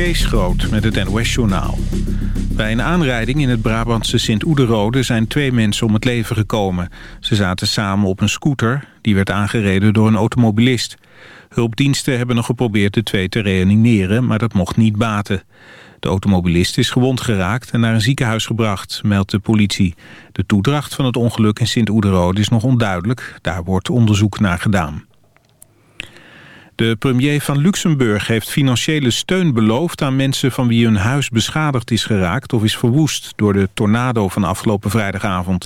Kees Groot met het NOS-journaal. Bij een aanrijding in het Brabantse Sint-Oederode zijn twee mensen om het leven gekomen. Ze zaten samen op een scooter, die werd aangereden door een automobilist. Hulpdiensten hebben nog geprobeerd de twee te reanimeren, maar dat mocht niet baten. De automobilist is gewond geraakt en naar een ziekenhuis gebracht, meldt de politie. De toedracht van het ongeluk in Sint-Oederode is nog onduidelijk. Daar wordt onderzoek naar gedaan. De premier van Luxemburg heeft financiële steun beloofd aan mensen van wie hun huis beschadigd is geraakt of is verwoest door de tornado van afgelopen vrijdagavond.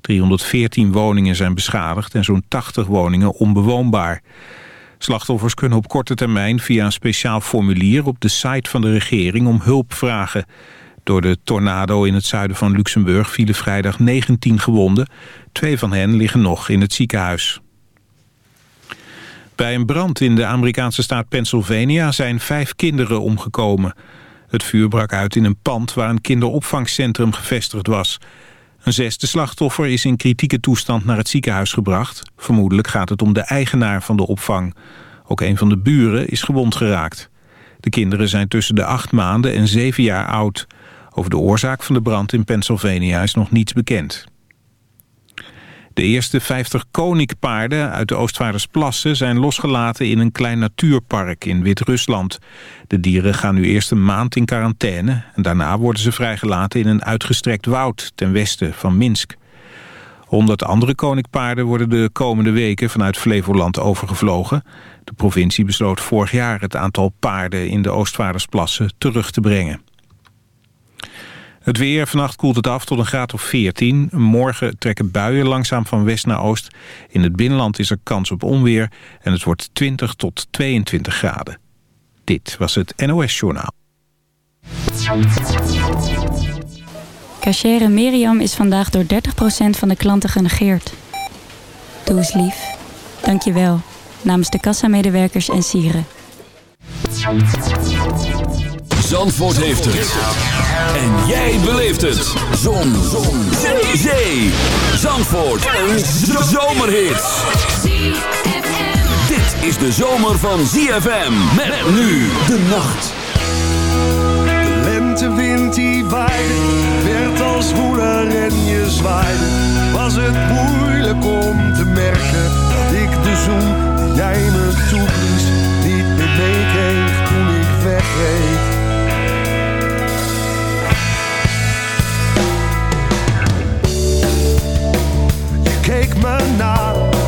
314 woningen zijn beschadigd en zo'n 80 woningen onbewoonbaar. Slachtoffers kunnen op korte termijn via een speciaal formulier op de site van de regering om hulp vragen. Door de tornado in het zuiden van Luxemburg vielen vrijdag 19 gewonden. Twee van hen liggen nog in het ziekenhuis. Bij een brand in de Amerikaanse staat Pennsylvania zijn vijf kinderen omgekomen. Het vuur brak uit in een pand waar een kinderopvangcentrum gevestigd was. Een zesde slachtoffer is in kritieke toestand naar het ziekenhuis gebracht. Vermoedelijk gaat het om de eigenaar van de opvang. Ook een van de buren is gewond geraakt. De kinderen zijn tussen de acht maanden en zeven jaar oud. Over de oorzaak van de brand in Pennsylvania is nog niets bekend. De eerste 50 koninkpaarden uit de Oostvaardersplassen zijn losgelaten in een klein natuurpark in Wit-Rusland. De dieren gaan nu eerst een maand in quarantaine en daarna worden ze vrijgelaten in een uitgestrekt woud ten westen van Minsk. Honderd andere koninkpaarden worden de komende weken vanuit Flevoland overgevlogen. De provincie besloot vorig jaar het aantal paarden in de Oostvaardersplassen terug te brengen. Het weer, vannacht koelt het af tot een graad of 14. Morgen trekken buien langzaam van west naar oost. In het binnenland is er kans op onweer en het wordt 20 tot 22 graden. Dit was het NOS Journaal. Cachere Miriam is vandaag door 30% van de klanten genegeerd. Doe eens lief. Dank je wel. Namens de kassamedewerkers en sieren. Zandvoort heeft het. En jij beleeft het. Zon. Zon. Zee. Zandvoort. Een zomerhit. Dit is de zomer van ZFM. Met nu de nacht. De lentewind die waaide, werd als woeler en je zwaaide. Was het moeilijk om te merken dat ik de zoen die jij me toeblies niet meer toen ik wegreed. Keek me na.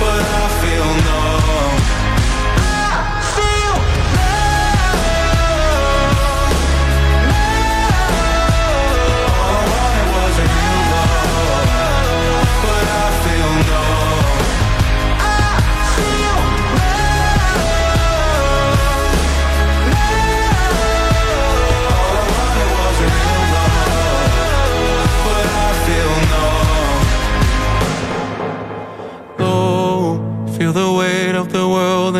But I feel numb.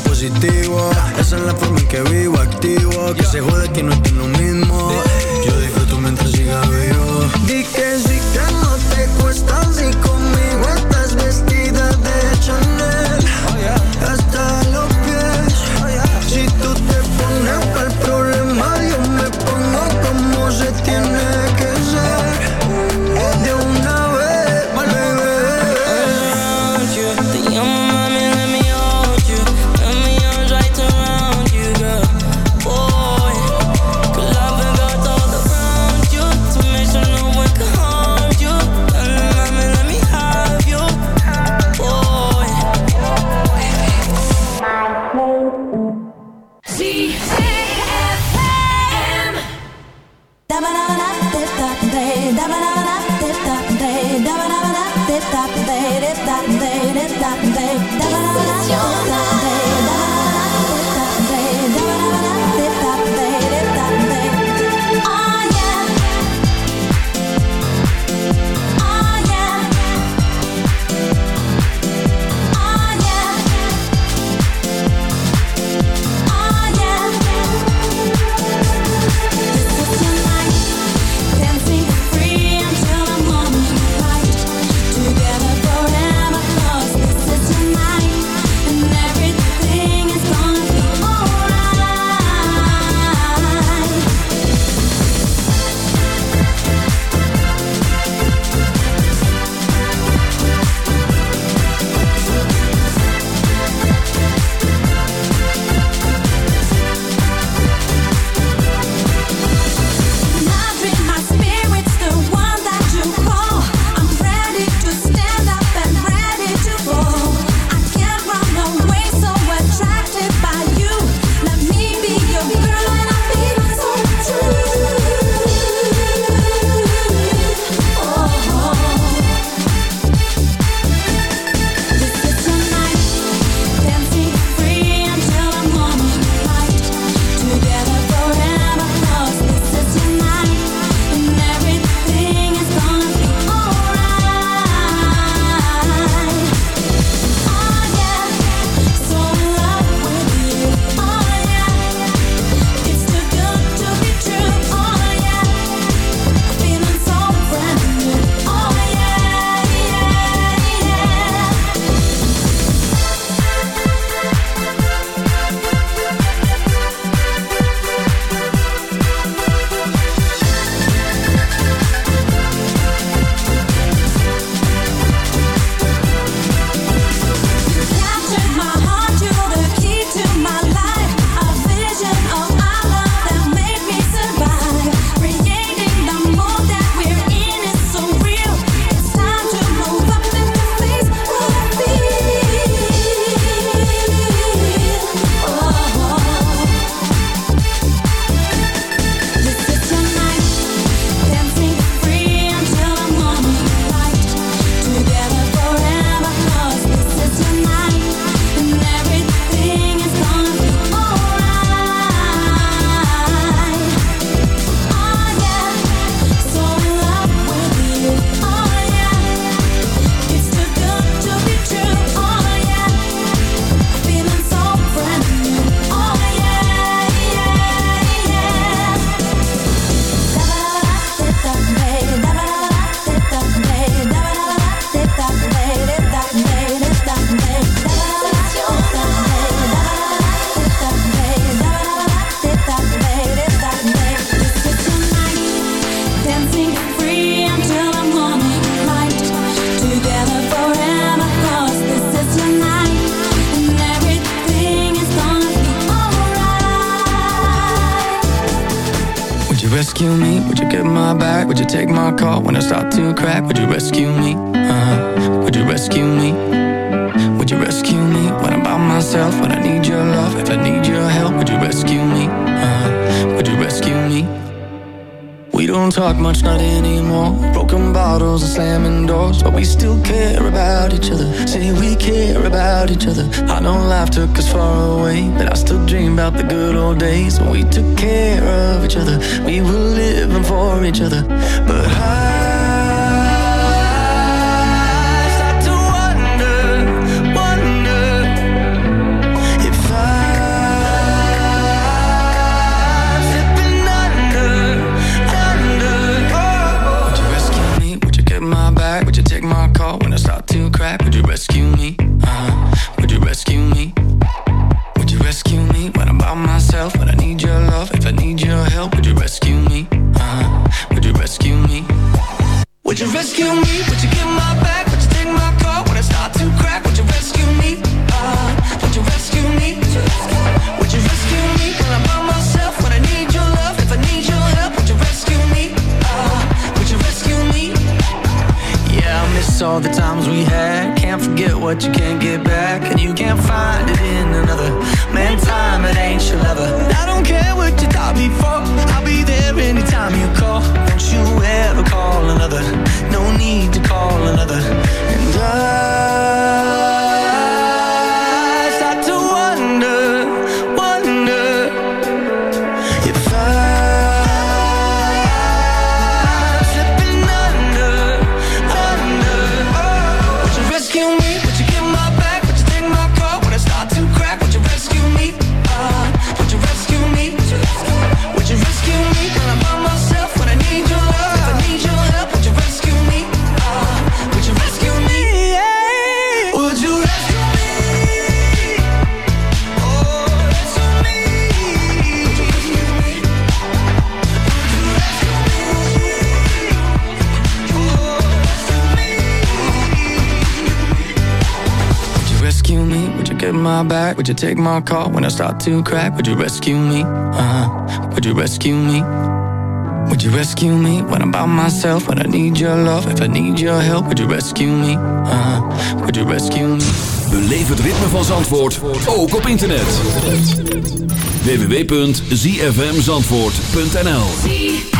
positivo. Esa es la forma en que vivo activo. Que se jode que no estoy lo mismo. Eh, banana. crack Would you rescue me? Uh -huh. Would you rescue me? Would you rescue me? When I'm by myself When I need your love If I need your help Would you rescue me? Uh -huh. Would you rescue me? We don't talk much, not anymore Broken bottles and slamming doors But we still care about each other Say we care about each other I know life took us far away But I still dream about the good old days When we took care of each other We were living for each other But I rescue me? Would you rescue me when I'm by myself? When I need your love, if I need your help, would you rescue me? Uh, would you rescue me? Would you rescue me? Would you get my back? Would you take my call when I start to crack? Would you rescue me? Uh, would you rescue me? Would you rescue me when I'm by myself? When I need your love, if I need your help, would you rescue me? Uh, would you rescue me? Yeah, I miss all the times we had. Can't what you can't get back, and you can't find it in another. Man, time it ain't your lover. I don't care what you thought before. I'll be there anytime you call. Don't you ever call another. No need to call another. And I my back? Would you take my call when I start to crack? Would you rescue me? Uh-huh. Would you rescue me? Would you rescue me when I'm by myself? When I need your love, if I need your help, would you rescue me? Uh-huh. Would you rescue me? Beleef het ritme van Zandvoort, ook op internet. www.zfmzandvoort.nl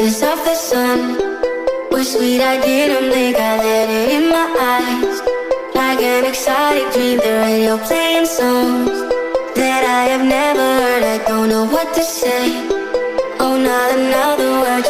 faces of the sun were sweet. I didn't think I let it in my eyes. Like an exotic dream, the radio playing songs that I have never heard. I don't know what to say. Oh, not another word.